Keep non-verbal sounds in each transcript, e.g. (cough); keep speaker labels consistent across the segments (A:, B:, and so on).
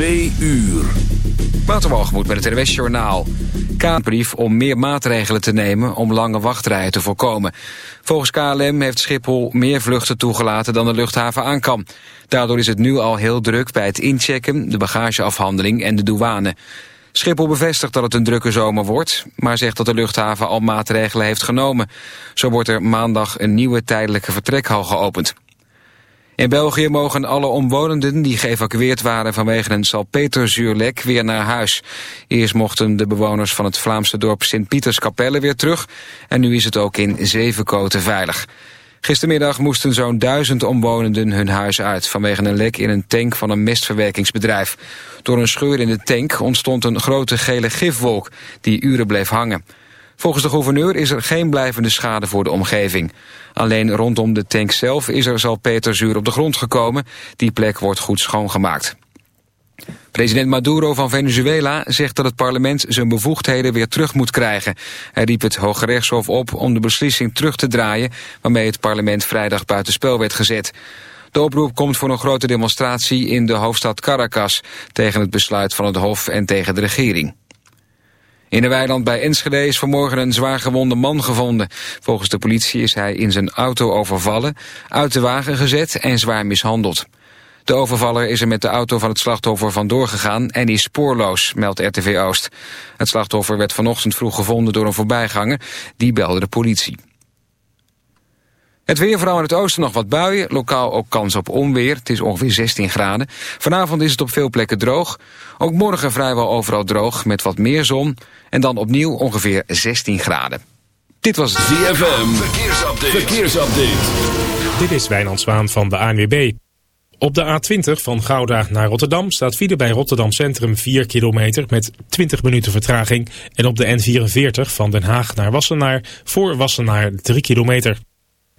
A: 2 uur. Waterwalgemoed met het RWS Journaal. Kaartbrief om meer maatregelen te nemen om lange wachtrijen te voorkomen. Volgens KLM heeft Schiphol meer vluchten toegelaten dan de luchthaven aan kan. Daardoor is het nu al heel druk bij het inchecken, de bagageafhandeling en de douane. Schiphol bevestigt dat het een drukke zomer wordt, maar zegt dat de luchthaven al maatregelen heeft genomen. Zo wordt er maandag een nieuwe tijdelijke vertrekhal geopend. In België mogen alle omwonenden die geëvacueerd waren vanwege een salpeterzuurlek weer naar huis. Eerst mochten de bewoners van het Vlaamse dorp Sint-Pieterskapelle weer terug en nu is het ook in Zevenkoten veilig. Gistermiddag moesten zo'n duizend omwonenden hun huis uit vanwege een lek in een tank van een mestverwerkingsbedrijf. Door een scheur in de tank ontstond een grote gele gifwolk die uren bleef hangen. Volgens de gouverneur is er geen blijvende schade voor de omgeving. Alleen rondom de tank zelf is er salpeterzuur op de grond gekomen. Die plek wordt goed schoongemaakt. President Maduro van Venezuela zegt dat het parlement zijn bevoegdheden weer terug moet krijgen. Hij riep het Hoge Rechtshof op om de beslissing terug te draaien... waarmee het parlement vrijdag buitenspel werd gezet. De oproep komt voor een grote demonstratie in de hoofdstad Caracas... tegen het besluit van het Hof en tegen de regering. In de weiland bij Enschede is vanmorgen een zwaar gewonde man gevonden. Volgens de politie is hij in zijn auto overvallen, uit de wagen gezet en zwaar mishandeld. De overvaller is er met de auto van het slachtoffer vandoor gegaan en is spoorloos, meldt RTV Oost. Het slachtoffer werd vanochtend vroeg gevonden door een voorbijganger, die belde de politie. Het weer, vooral in het oosten nog wat buien. Lokaal ook kans op onweer. Het is ongeveer 16 graden. Vanavond is het op veel plekken droog. Ook morgen vrijwel overal droog met wat meer zon. En dan opnieuw ongeveer 16 graden. Dit was
B: ZFM. Verkeersupdate. Verkeersupdate.
C: Dit is Wijnand Zwaan van de ANWB. Op de A20 van Gouda naar Rotterdam staat file bij Rotterdam Centrum 4 kilometer met 20 minuten vertraging. En op de N44 van Den Haag naar Wassenaar voor Wassenaar 3 kilometer.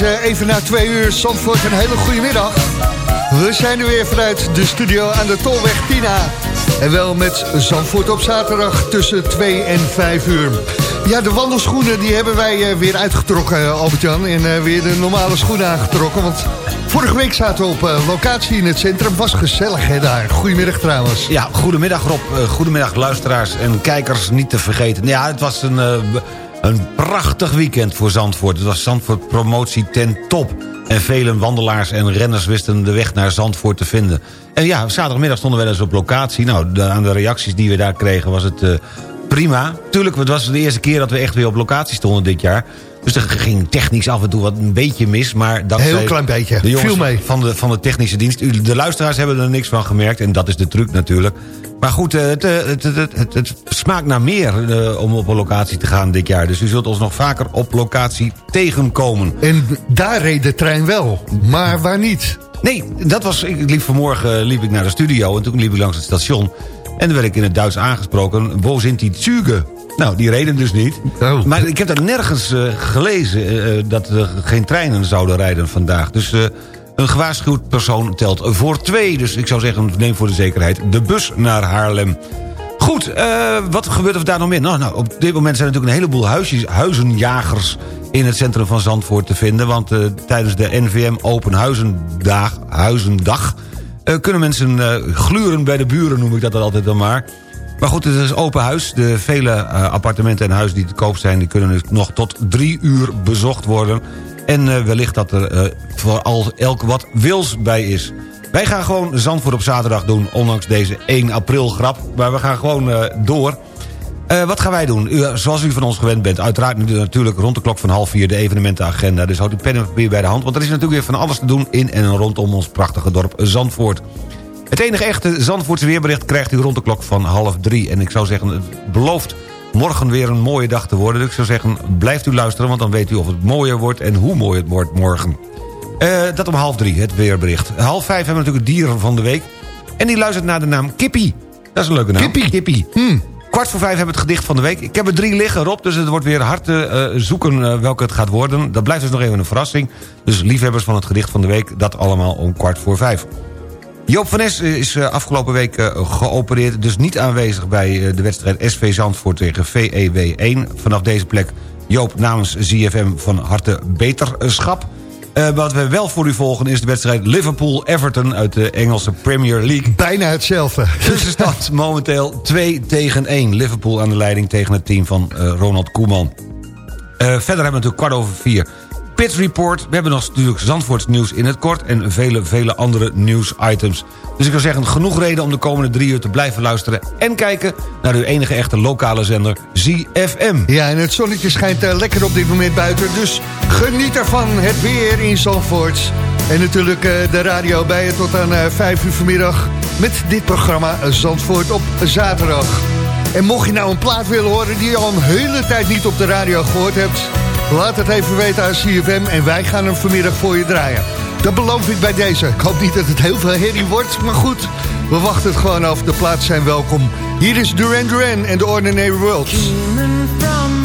D: Eh, even na twee uur. Zandvoort, een hele goede middag. We zijn er weer vanuit de studio aan de Tolweg Tina. En wel met Zandvoort op zaterdag tussen 2 en 5 uur. Ja, de wandelschoenen die hebben wij eh, weer uitgetrokken, eh, Albert-Jan. En weer de normale schoenen aangetrokken. Want vorige week zaten we op locatie in het centrum. Was gezellig hè, daar. Goedemiddag trouwens.
E: Ja, goedemiddag Rob. Goedemiddag luisteraars en kijkers niet te vergeten. Ja, het was een, een prachtig weekend voor Zandvoort. Het was Zandvoort promotie ten top. En vele wandelaars en renners wisten de weg naar Zandvoort te vinden. En ja, zaterdagmiddag stonden we dus op locatie. Nou, aan de reacties die we daar kregen was het eh, prima. Tuurlijk, het was de eerste keer dat we echt weer op locatie stonden dit jaar. Dus er ging technisch af en toe wat een beetje mis. Maar dankzij
D: Heel klein beetje.
E: De jongens
D: Viel mee.
E: Van, de, van de technische dienst. De luisteraars hebben er niks van gemerkt. En dat is de truc natuurlijk. Maar goed, eh, het, eh, het, het, het, het, smaakt naar meer eh, om op een locatie te gaan dit jaar. Dus u zult ons nog vaker op locatie tegenkomen.
D: En daar reed de trein wel. Maar waar niet?
E: Nee, dat was, ik liep vanmorgen liep ik naar de studio en toen liep ik langs het station. En toen werd ik in het Duits aangesproken, wo sind die Züge? Nou, die reden dus niet.
D: Oh.
E: Maar ik heb daar nergens eh, gelezen eh, eh, dat er geen treinen zouden rijden vandaag. Dus een gewaarschuwd persoon telt voor twee. Dus ik zou zeggen, neem voor de zekerheid de bus naar Haarlem. Goed, wat gebeurt er daar nog meer? Nou, nou, op dit moment zijn er natuurlijk een heleboel huisjes, huizenjagers in het centrum van Zandvoort te vinden. Want tijdens de NVM Open Huizendag, Huizendag kunnen mensen gluren bij de buren, noem ik dat altijd dan maar. Maar goed, het is open huis. De vele eh, appartementen en huizen die te koop zijn... die kunnen dus nog tot drie uur bezocht worden. En eh, wellicht dat er eh, voor al elk wat wils bij is. Wij gaan gewoon Zandvoort op zaterdag doen, ondanks deze 1 april grap. Maar we gaan gewoon door. Wat gaan wij doen? Zoals u van ons gewend bent, uiteraard natuurlijk rond de klok van half vier de evenementenagenda. Dus houd uw pen en papier bij de hand, want er is natuurlijk weer van alles te doen in en rondom ons prachtige dorp Zandvoort. Het enige echte Zandvoortse weerbericht krijgt u rond de klok van half drie. En ik zou zeggen, het belooft morgen weer een mooie dag te worden. Dus ik zou zeggen, blijft u luisteren, want dan weet u of het mooier wordt en hoe mooi het wordt morgen. Eh, dat om half drie, het weerbericht. Half vijf hebben we natuurlijk het dier van de week. En die luistert naar de naam Kippie. Dat is een leuke naam.
D: Kippie?
E: Kippie. Kwart voor vijf hebben we het gedicht van de week. Ik heb er drie liggen, Rob, dus het wordt weer hard te eh, zoeken eh, welke het gaat worden. Dat blijft dus nog even een verrassing. Dus liefhebbers van het gedicht van de week, dat allemaal om kwart voor vijf. Joop van Nes is eh, afgelopen week eh, geopereerd... dus niet aanwezig bij eh, de wedstrijd SV Zandvoort tegen VEW 1. Vanaf deze plek Joop namens ZFM van harte beterschap. Eh, wat we wel voor u volgen is de wedstrijd Liverpool-Everton... uit de Engelse Premier League.
D: Bijna hetzelfde.
E: Tussenstand (laughs) momenteel 2 tegen 1. Liverpool aan de leiding tegen het team van eh, Ronald Koeman. Eh, verder hebben we natuurlijk kwart over vier. Pit Report. We hebben nog natuurlijk Zandvoorts nieuws in het kort... en vele, vele andere nieuwsitems. Dus ik zou zeggen, genoeg reden om de komende drie uur te blijven luisteren... en kijken naar uw enige echte lokale zender ZFM.
D: Ja, en het zonnetje schijnt eh, lekker op dit moment buiten. Dus geniet ervan, het weer in Zandvoort. En natuurlijk eh, de radio bij je tot aan eh, 5 uur vanmiddag... met dit programma Zandvoort op zaterdag. En mocht je nou een plaat willen horen die je al een hele tijd niet op de radio gehoord hebt... laat het even weten aan CFM en wij gaan hem vanmiddag voor je draaien. Dat beloof ik bij deze. Ik hoop niet dat het heel veel herrie wordt, maar goed... We wachten het gewoon af, de plaats zijn welkom. Hier is Duran Duran en The Ordinary World.
F: Coming from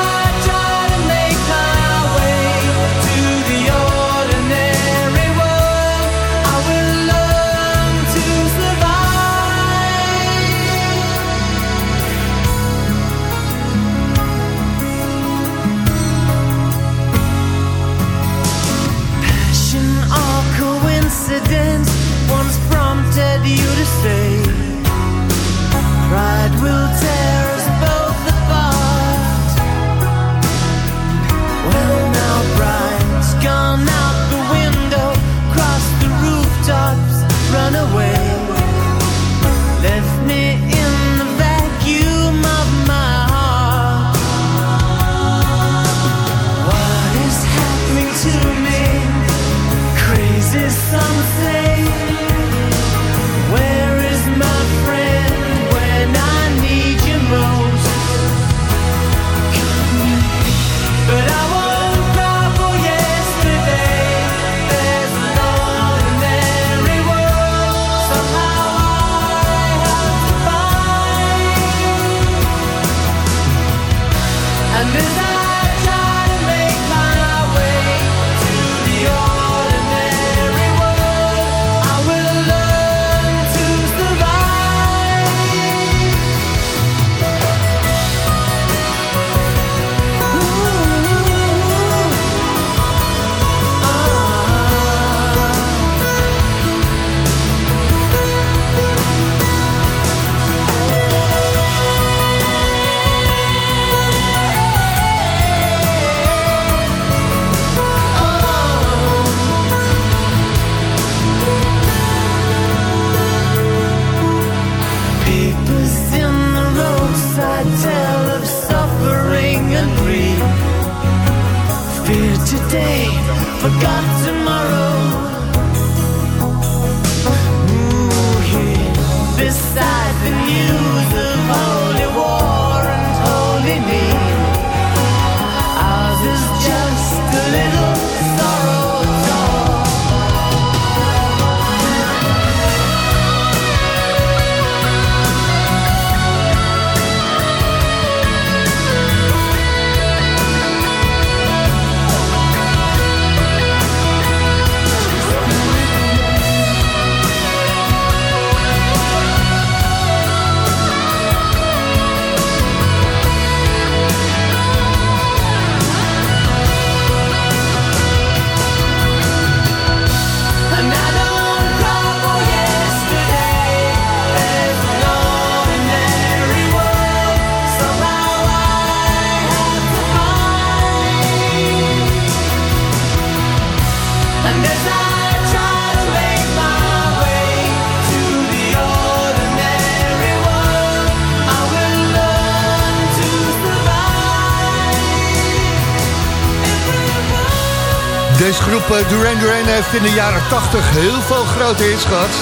G: heeft in de jaren 80 heel veel grote hits gehad.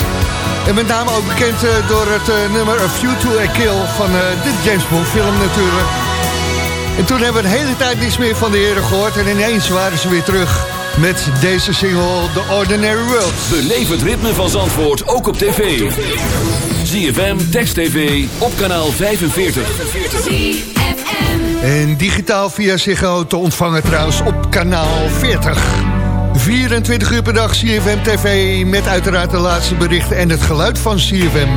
G: En met name ook bekend eh, door het eh, nummer A View to a Kill van eh, de James Bond film natuurlijk. En toen hebben we een hele tijd niets meer van de heren gehoord. En ineens waren ze weer terug met deze single The Ordinary World.
B: Beleef het ritme van Zandvoort ook op tv. ZFM, Text TV, op kanaal 45.
G: En digitaal via Ziggo te ontvangen trouwens op kanaal 40. 24 uur per dag CFM TV met uiteraard de laatste berichten en het geluid van CFM.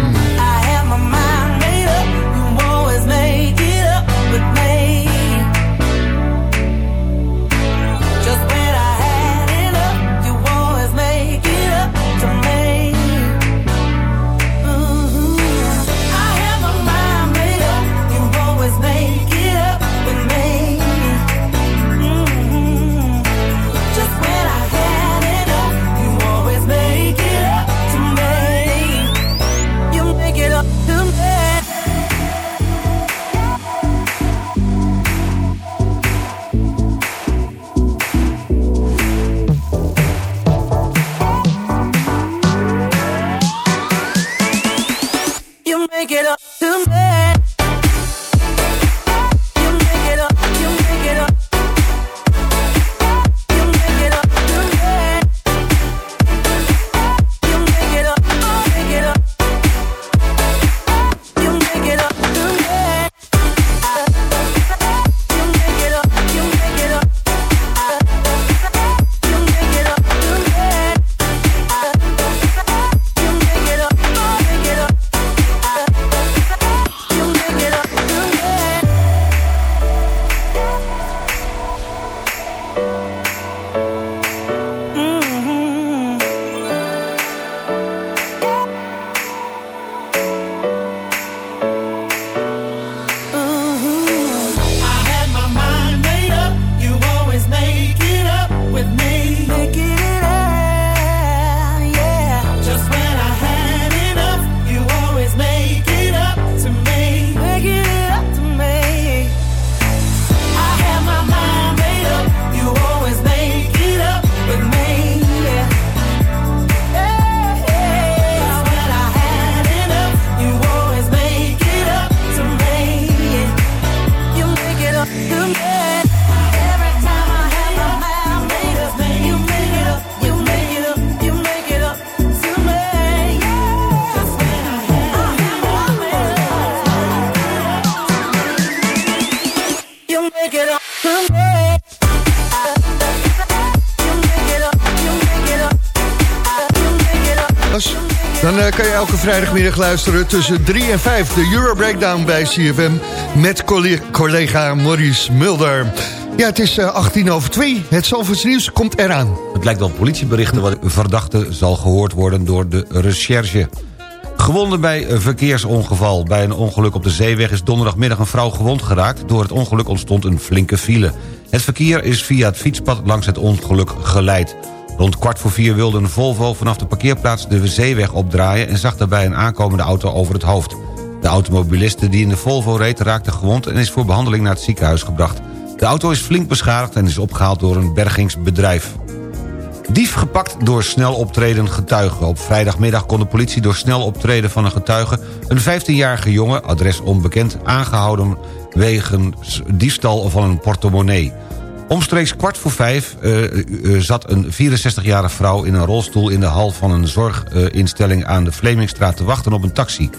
G: Vrijdagmiddag luisteren tussen 3 en 5. De Euro Breakdown bij CFM met colle- collega Maurice Mulder. Ja, het is eh, 18 over 2. Het Zalvoorts nieuws komt eraan.
E: Het lijkt wel politieberichten wat verdachte zal gehoord worden door de recherche. Gewonden bij een verkeersongeval. Bij een ongeluk op de zeeweg is donderdagmiddag een vrouw gewond geraakt. Door het ongeluk ontstond een flinke file. Het verkeer is via het fietspad langs het ongeluk geleid. Rond kwart voor vier wilde een Volvo vanaf de parkeerplaats de zeeweg opdraaien... en zag daarbij een aankomende auto over het hoofd. De automobiliste die in de Volvo reed raakte gewond... en is voor behandeling naar het ziekenhuis gebracht. De auto is flink beschadigd en is opgehaald door een bergingsbedrijf. Dief gepakt door snel optreden getuige. Op vrijdagmiddag kon de politie door snel optreden van een getuige... een 15-jarige jongen, adres onbekend, aangehouden... wegens diefstal van een portemonnee. Omstreeks kwart voor vijf eh, eh, zat een 64-jarige vrouw in een rolstoel... in de hal van een zorginstelling aan de Vlemingstraat te wachten op een taxi.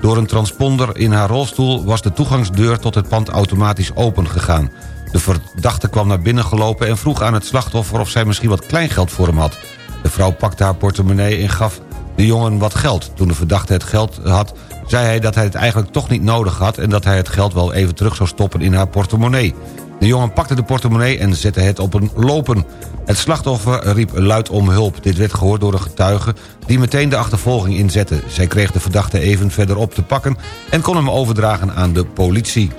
E: Door een transponder in haar rolstoel was de toegangsdeur tot het pand automatisch opengegaan. De verdachte kwam naar binnen gelopen en vroeg aan het slachtoffer... of zij misschien wat kleingeld voor hem had. De vrouw pakte haar portemonnee en gaf de jongen wat geld. Toen de verdachte het geld had, zei hij dat hij het eigenlijk toch niet nodig had... en dat hij het geld wel even terug zou stoppen in haar portemonnee. De jongen pakte de portemonnee en zette het op een lopen. Het slachtoffer riep luid om hulp. Dit werd gehoord door een getuige die meteen de achtervolging inzette. Zij kreeg de verdachte even verderop te pakken... en kon hem overdragen aan de politie.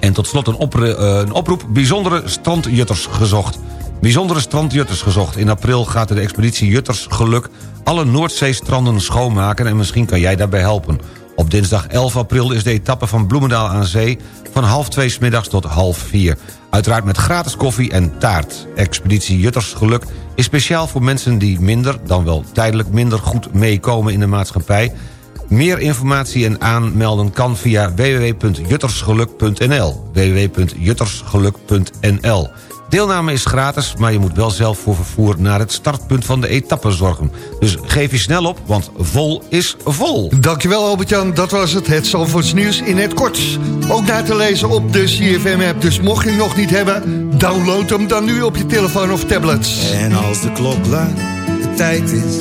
E: En tot slot een, eh, oproep. Bijzondere strandjutters gezocht. Bijzondere strandjutters gezocht. In april gaat de expeditie Jutters Geluk... alle Noordzeestranden schoonmaken en misschien kan jij daarbij helpen. Op dinsdag 11 april is de etappe van Bloemendaal aan Zee... van half twee 's middags tot half vier. Uiteraard met gratis koffie en taart. Expeditie Jutters Geluk is speciaal voor mensen die minder... dan wel tijdelijk minder goed meekomen in de maatschappij... Meer informatie en aanmelden kan via www.juttersgeluk.nl www.juttersgeluk.nl Deelname is gratis, maar je moet wel zelf voor vervoer naar het startpunt van de etappe zorgen. Dus geef je snel op, want vol is vol.
D: Dankjewel Albert-Jan, dat was het. Het Zandvoorts nieuws in het kort. Ook na te lezen op de CFM-app. Dus mocht je hem nog niet hebben, download hem dan nu op je telefoon of tablet.
H: En als de klok luidt, de tijd is.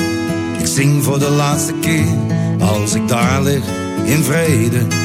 H: Ik zing voor de laatste keer. Als ik daar lig, in vrede.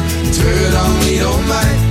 H: niet om mij.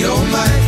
H: treur dan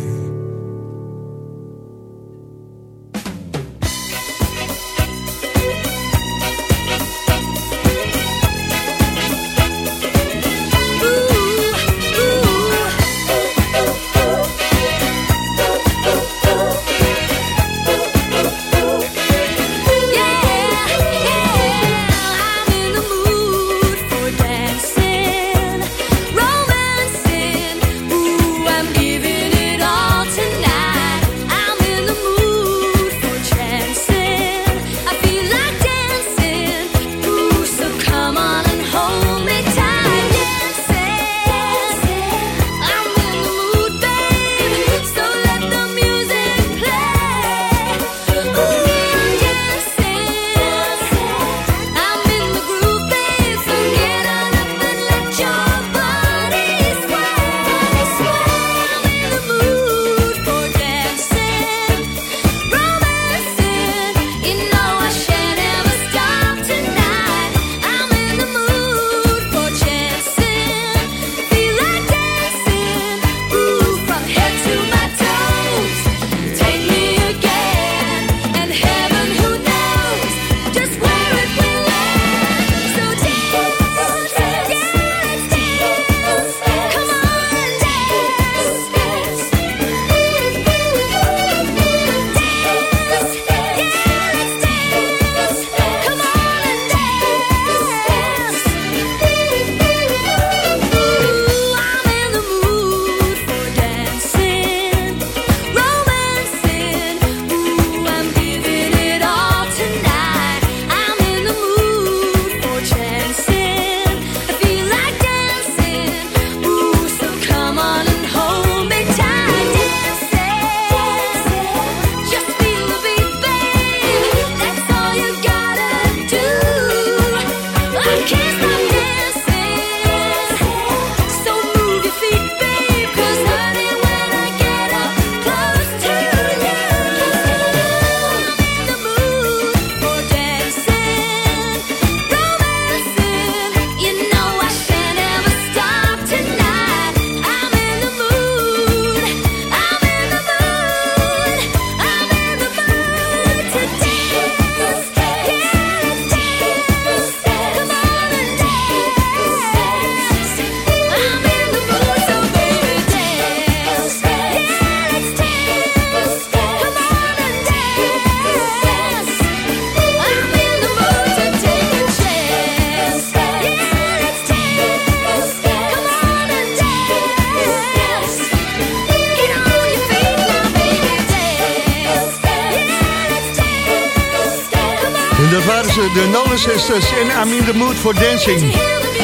D: Sisters en I'm in the mood for dancing.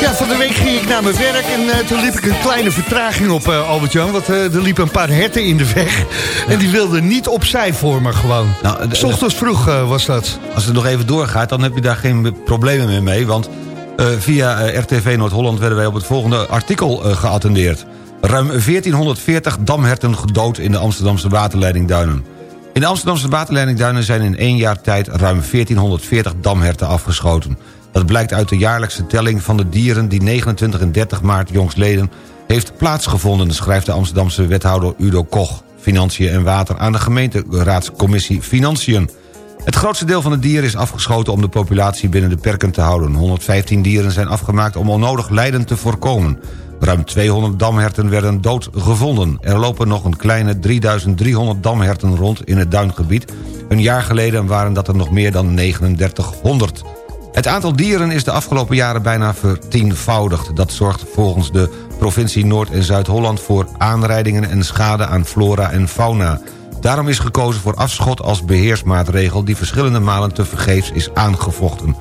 D: Ja, van de week ging ik naar mijn werk en eh, toen liep ik een kleine vertraging op, eh, Albert-Jan. Want eh, er liepen een paar herten in de weg. En die wilden niet opzij voor me gewoon.
E: Nou,
D: S ochtends vroeg was dat.
E: Als het nog even doorgaat, dan heb je daar geen problemen meer mee. Want via RTV Noord-Holland werden wij op het volgende artikel geattendeerd. Ruim 1440 damherten gedood in de Amsterdamse waterleidingduinen. In de Amsterdamse waterleidingduinen zijn in één jaar tijd... ruim 1440 damherten afgeschoten. Dat blijkt uit de jaarlijkse telling van de dieren... die 29 en 30 maart jongstleden heeft plaatsgevonden... schrijft de Amsterdamse wethouder Udo Koch... Financiën en Water aan de gemeenteraadscommissie Financiën. Het grootste deel van de dieren is afgeschoten om de populatie binnen de perken te houden. 115 dieren zijn afgemaakt om onnodig lijden te voorkomen. Ruim 200 damherten werden dood gevonden. Er lopen nog een kleine 3300 damherten rond in het duingebied. Een jaar geleden waren dat er nog meer dan 3900. Het aantal dieren is de afgelopen jaren bijna vertienvoudigd. Dat zorgt volgens de provincie Noord- en Zuid-Holland... voor aanrijdingen en schade aan flora en fauna. Daarom is gekozen voor afschot als beheersmaatregel... die verschillende malen tevergeefs is aangevochten.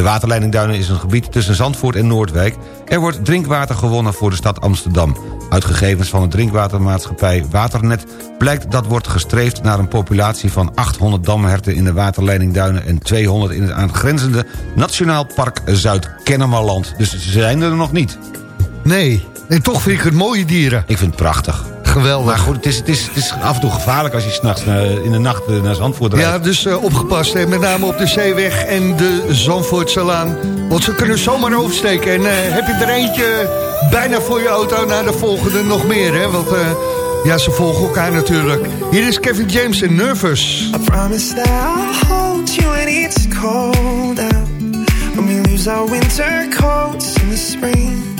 E: De waterleidingduinen is een gebied tussen Zandvoort en Noordwijk. Er wordt drinkwater gewonnen voor de stad Amsterdam. Uit gegevens van de drinkwatermaatschappij Waternet... blijkt dat wordt gestreefd naar een populatie van 800 damherten... in de waterleidingduinen en 200 in het aangrenzende Nationaal Park Zuid-Kennemerland. Dus ze zijn er nog niet.
D: Nee, en toch vind ik het mooie dieren.
E: Ik vind het prachtig.
D: Geweldig.
E: Maar goed, het is, het is, het is af en toe gevaarlijk als je s'nachts in de nacht eh, naar Zandvoort rijdt.
D: Ja, dus eh, opgepast. Hè. Met name op de Zeeweg en de Zandvoortselaan. Want ze kunnen zomaar oversteken. En eh, heb je er eentje bijna voor je auto... naar de volgende nog meer, hè? Want eh, ja, ze volgen elkaar natuurlijk. Hier is Kevin James en Nervous.
I: I promise that I'll hold you when it's cold out. When we lose our winter coats in the spring.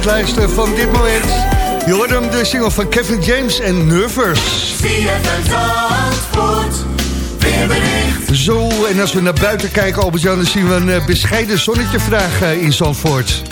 D: grote hit uit de hitlijsten van dit moment. Je hoort hem, de single van Kevin James en Nervous. Zo, en als we naar buiten kijken, Albert-Jan, dan zien we een eh, bescheiden zonnetje vandaag eh, in Zandvoort.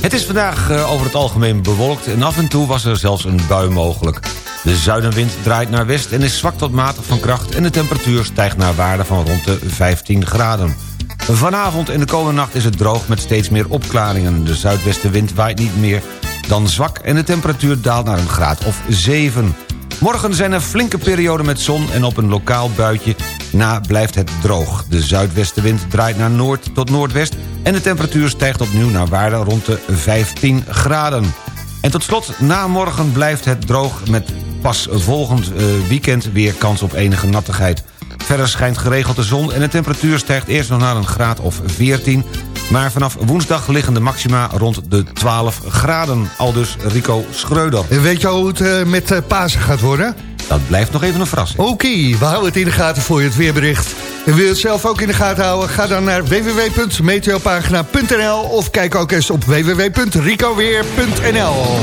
E: Het is vandaag eh, over het algemeen bewolkt en af en toe was er zelfs een bui mogelijk. De zuidenwind draait naar west en is zwak tot matig van kracht... en de temperatuur stijgt naar waarde van rond de 15 graden. Vanavond en de komende nacht is het droog met steeds meer opklaringen. De zuidwestenwind waait niet meer dan zwak... en de temperatuur daalt naar een graad of 7. Morgen zijn er flinke perioden met zon en op een lokaal buitje na blijft het droog. De zuidwestenwind draait naar noord tot noordwest... en de temperatuur stijgt opnieuw naar waarde rond de 15 graden. En tot slot, na morgen blijft het droog met pas volgend eh, weekend weer kans op enige nattigheid. Verder schijnt geregeld de zon en de temperatuur stijgt eerst nog naar een graad of 14... maar vanaf woensdag liggen de maxima rond de 12 graden. Aldus Rico Schreuder.
D: En weet je al hoe het eh, met eh, Pasen gaat worden?
E: Dat blijft nog even een verrassing.
D: Oké, we houden het in de gaten voor je, het weerbericht. En wil je het zelf ook in de gaten houden? Ga dan naar www.meteopagina.nl of kijk ook eens op www.ricoweer.nl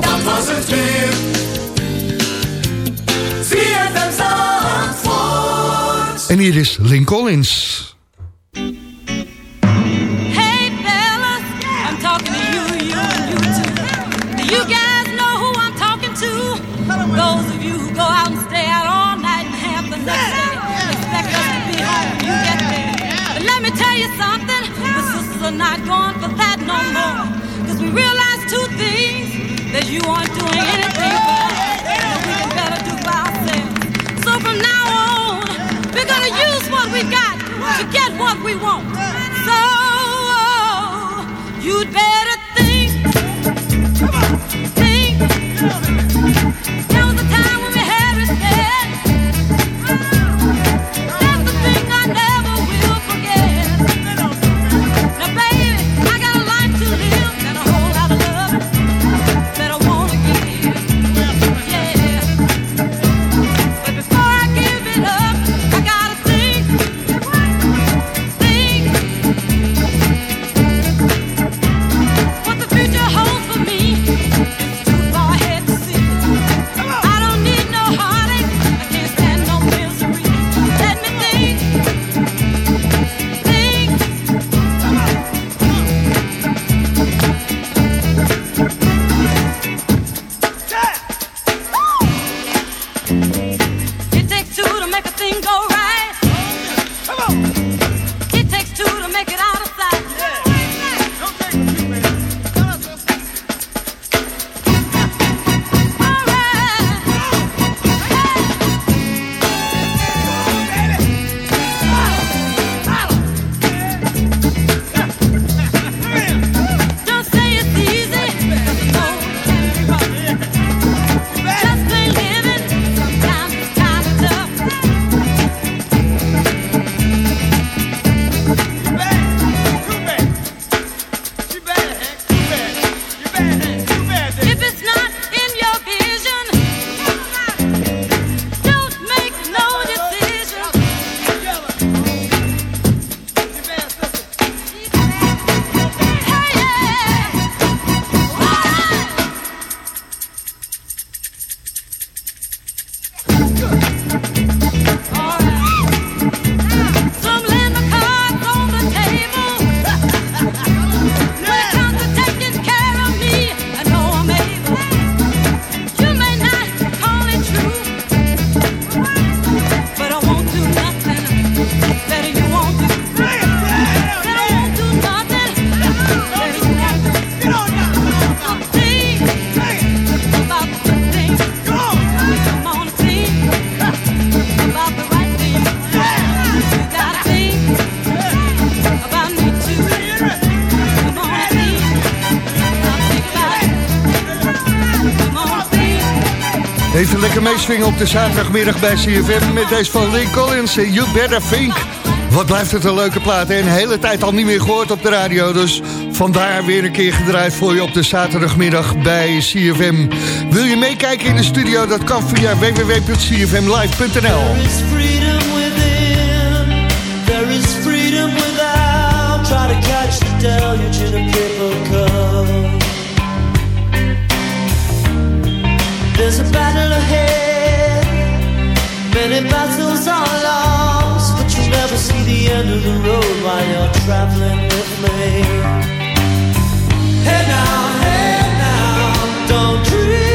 F: Dat was het weer.
D: En hier is Lynn Collins.
J: Hey fellas, I'm talking to you, you, and you too. Do you guys know who I'm talking to? Those of you who go out and stay out all night and have the luxury. Expect us to be home when you get there. But let me tell you something, the sisters are not going for that no more. Cause we realize two things, that you aren't doing we won't.
D: lekker meeswingen op de zaterdagmiddag bij CFM... met deze van Link Collins, You Better Think. Wat blijft het een leuke plaat. En de hele tijd al niet meer gehoord op de radio. Dus vandaar weer een keer gedraaid voor je op de zaterdagmiddag bij CFM. Wil je meekijken in de studio? Dat kan via www.cfmlive.nl
K: There is freedom without Try to catch the deluge in a paper cup There's a battle ahead. Many battles are lost, but you'll never see the end of the road while you're traveling with me. Hey now, hey now, don't dream.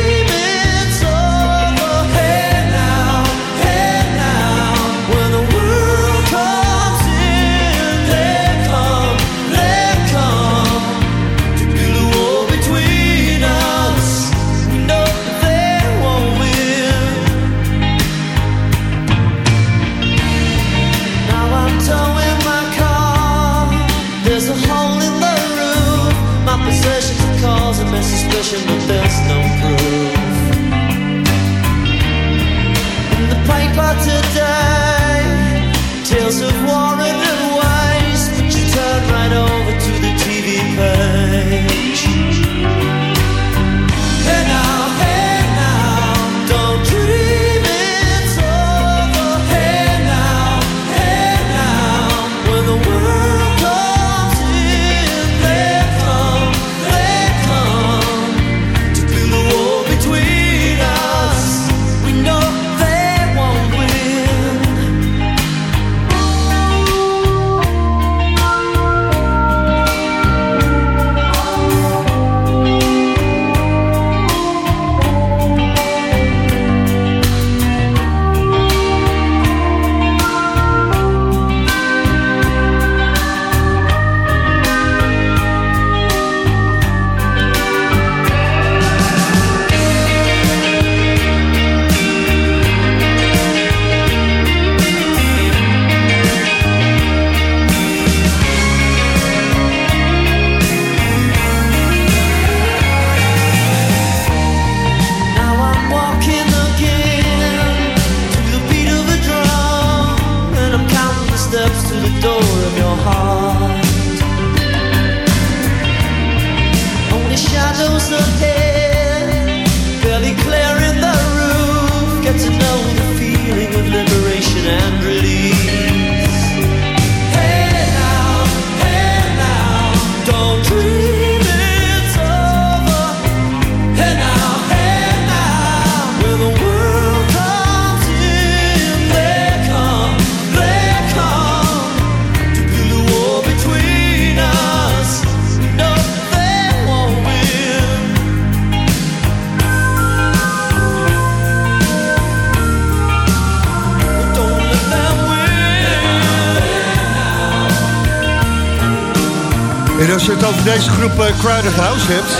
D: Je het over deze groep eh, Crowded House hebt...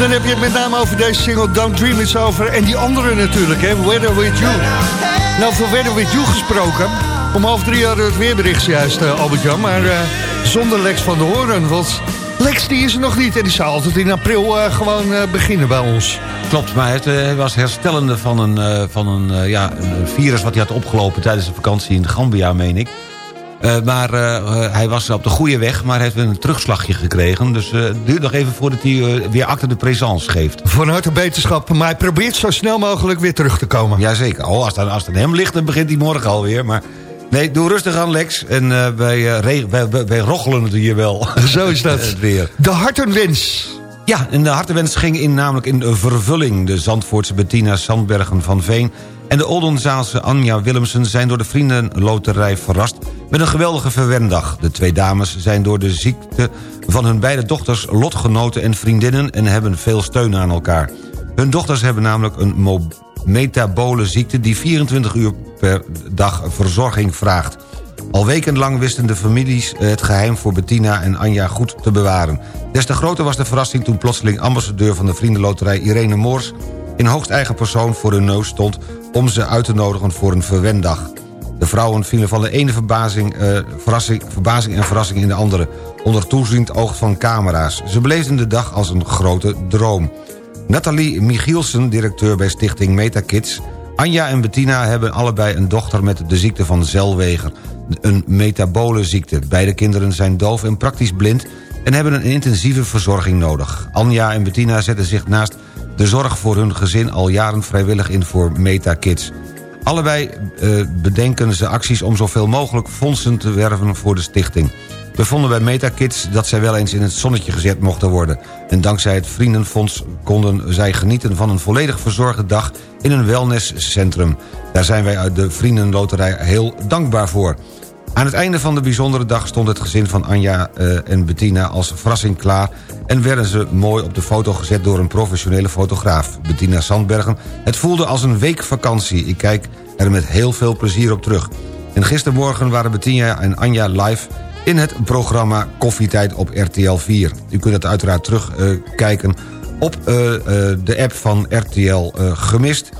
D: dan heb je het met name over deze single Don't Dream It's Over... en die andere natuurlijk, hè, Weather With You. Nou, voor Weather With You gesproken... om half drie hadden we het weerbericht juist, eh, Albert-Jan... maar eh, zonder Lex van de Hoorn, want Lex die is er nog niet... en die zou altijd in april gewoon beginnen bij ons.
E: Klopt, maar hij was herstellende van een, van een, ja, een virus wat hij had opgelopen tijdens de vakantie in Gambia, meen ik. Eh, maar eh, eh, hij was op de goede weg, maar heeft een terugslagje gekregen. Dus het duurt nog even voordat hij weer achter de présence geeft.
D: Van harte beterschap, maar hij probeert zo snel mogelijk weer terug te komen.
E: Jazeker. Oh, als het, als het aan hem ligt, dan begint hij morgen alweer. Maar nee, doe rustig aan, Lex. En wij, reg- wij, wij, wij roggelen het hier wel. (laughs)
D: Zo is dat. (laughs)
E: het weer.
D: De hartenwens.
E: Ja, en de hartenwens ging in namelijk in vervulling. De Zandvoortse Bettina Sandbergen van Veen... en de Oldenzaalse Anja Willemsen zijn door de Vriendenloterij verrast... met een geweldige verwendag. De twee dames zijn door de ziekte van hun beide dochters lotgenoten en vriendinnen... en hebben veel steun aan elkaar. Hun dochters hebben namelijk een metabole ziekte... die 24 uur per dag verzorging vraagt. Al wekenlang wisten de families het geheim voor Bettina en Anja goed te bewaren. Des te groter was de verrassing toen plotseling ambassadeur van de Vriendenloterij Irene Moors... in hoogst eigen persoon voor hun neus stond om ze uit te nodigen voor een verwendag. De vrouwen vielen van de ene verbazing, eh, verrassing, verbazing en verrassing in de andere... onder toeziend oog van camera's. Ze beleefden de dag als een grote droom. Nathalie Michielsen, directeur bij stichting MetaKids... Anja en Bettina hebben allebei een dochter met de ziekte van Zellweger. Een metabole ziekte. Beide kinderen zijn doof en praktisch blind... en hebben een intensieve verzorging nodig. Anja en Bettina zetten zich naast de zorg voor hun gezin... al jaren vrijwillig in voor MetaKids. Allebei eh, bedenken ze acties om zoveel mogelijk fondsen te werven voor de stichting. We vonden bij MetaKids dat zij wel eens in het zonnetje gezet mochten worden. En dankzij het Vriendenfonds konden zij genieten van een volledig verzorgde dag in een wellnesscentrum. Daar zijn wij uit de Vriendenloterij heel dankbaar voor. Aan het einde van de bijzondere dag stond het gezin van Anja eh, en Bettina als verrassing klaar... en werden ze mooi op de foto gezet door een professionele fotograaf. Bettina Sandbergen. Het voelde als een week vakantie. Ik kijk er met heel veel plezier op terug. En gistermorgen waren Bettina en Anja live in het programma Koffietijd op RTL 4. U kunt het uiteraard terugkijken op eh, eh, de app van RTL Gemist...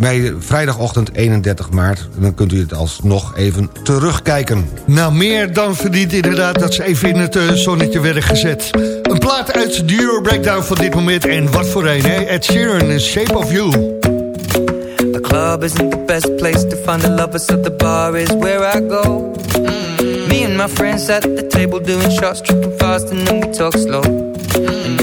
E: bij vrijdagochtend 31 maart. Dan kunt u het alsnog even terugkijken.
D: Nou, meer dan verdient inderdaad dat ze even in het eh, zonnetje werden gezet. Een plaat uit de Euro Breakdown van dit moment. En wat voor een, hè? Ed Sheeran, Shape of You.
G: The club isn't the best place to find the lovers, so the bar is where I go. Me and my friends at the table doing shots, tripping fast, and then we talk slow. You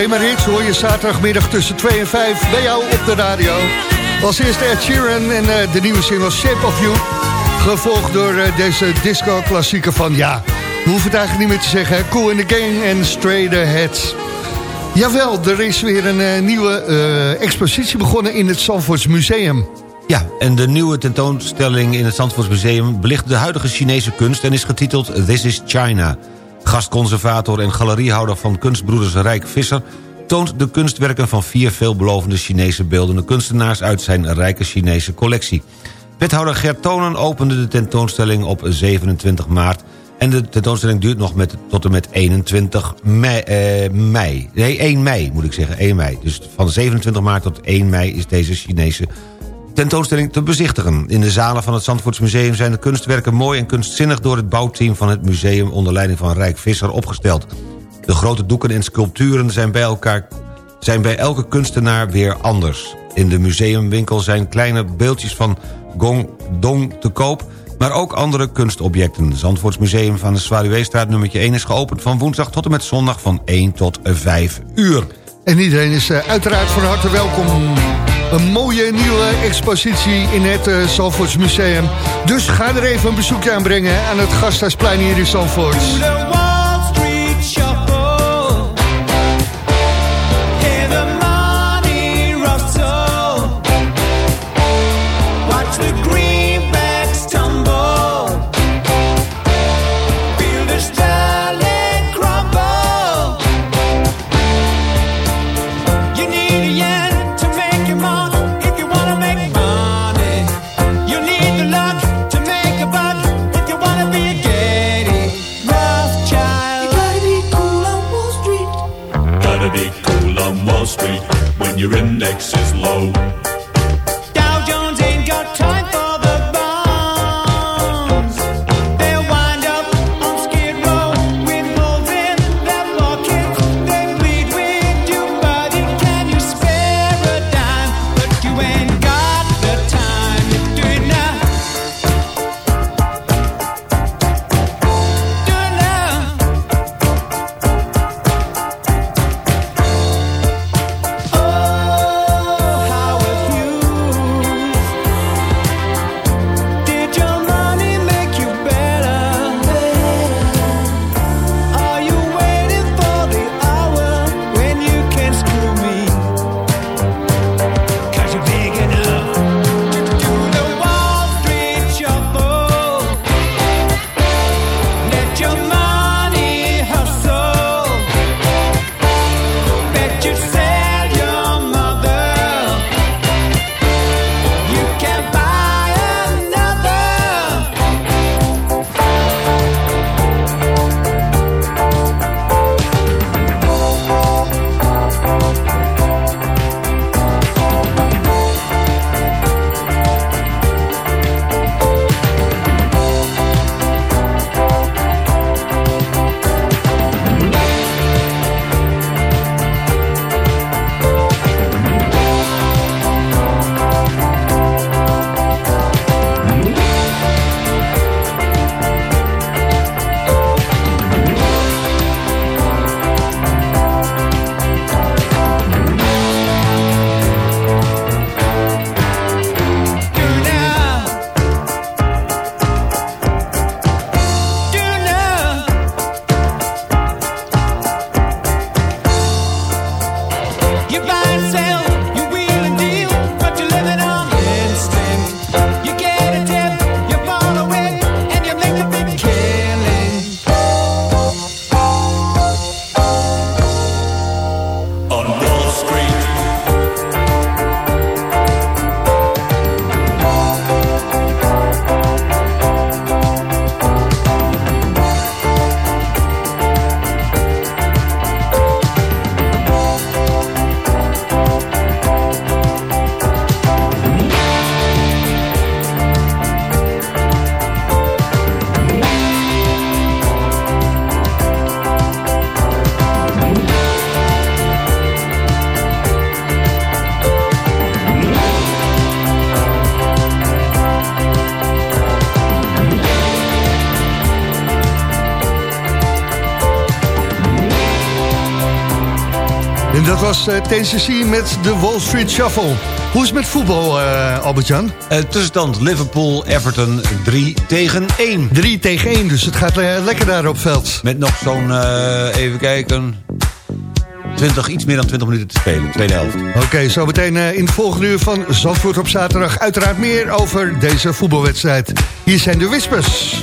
G: heart.
D: Alleen maar hits hoor je zaterdagmiddag tussen 2 en 5 bij jou op de radio. Als eerste Ed Sheeran en eh, de nieuwe single Shape of You. Gevolgd door eh, deze disco-klassieker van, ja, we hoeven het eigenlijk niet meer te zeggen. Cool in the Gang en Straight Ahead. Jawel, er is weer een eh, nieuwe expositie begonnen in het Zandvoorts Museum.
E: Ja, en de nieuwe tentoonstelling in het Zandvoortsmuseum... belicht de huidige Chinese kunst en is getiteld This is China. Gastconservator en galeriehouder van kunstbroeders Rijk Visser... toont de kunstwerken van vier veelbelovende Chinese beeldende kunstenaars... uit zijn rijke Chinese collectie. Wethouder Gert Tonen opende de tentoonstelling op 27 maart... en de tentoonstelling duurt nog met, tot en met 21 mei, eh, mei. Nee, 1 mei moet ik zeggen, 1 mei. Dus van 27 maart tot 1 mei is deze Chinese tentoonstelling te bezichtigen. In de zalen van het Zandvoortsmuseum zijn de kunstwerken mooi en kunstzinnig... door het bouwteam van het museum onder leiding van Rijk Visser opgesteld. De grote doeken en sculpturen zijn bij, elkaar, zijn bij elke kunstenaar weer anders. In de museumwinkel zijn kleine beeldjes van Gong Dong te koop... maar ook andere kunstobjecten. Zandvoortsmuseum van de Zwaluweestraat nummertje 1 is geopend... van woensdag tot en met zondag van 1 tot 5 uur.
L: En iedereen is eh, uiteraard van harte welkom. Een mooie nieuwe expositie in het uh, Museum. Dus ga er even een bezoekje aan brengen aan het Gasthuisplein hier in Zandvoort. Dat was uh, TCC met de Wall Street Shuffle. Hoe is het met voetbal, eh, Albert-Jan?
E: Eh, tussenstand Liverpool-Everton 3 tegen 1.
L: 3 tegen 1, dus het gaat eh, lekker daar op veld.
E: Met nog zo'n, eh, even kijken... 20, iets meer dan 20 minuten te spelen, tweede helft.
L: Oké, zo meteen eh, in het volgende uur van Zandvoort op zaterdag... uiteraard meer over deze voetbalwedstrijd. Hier zijn de Whispers.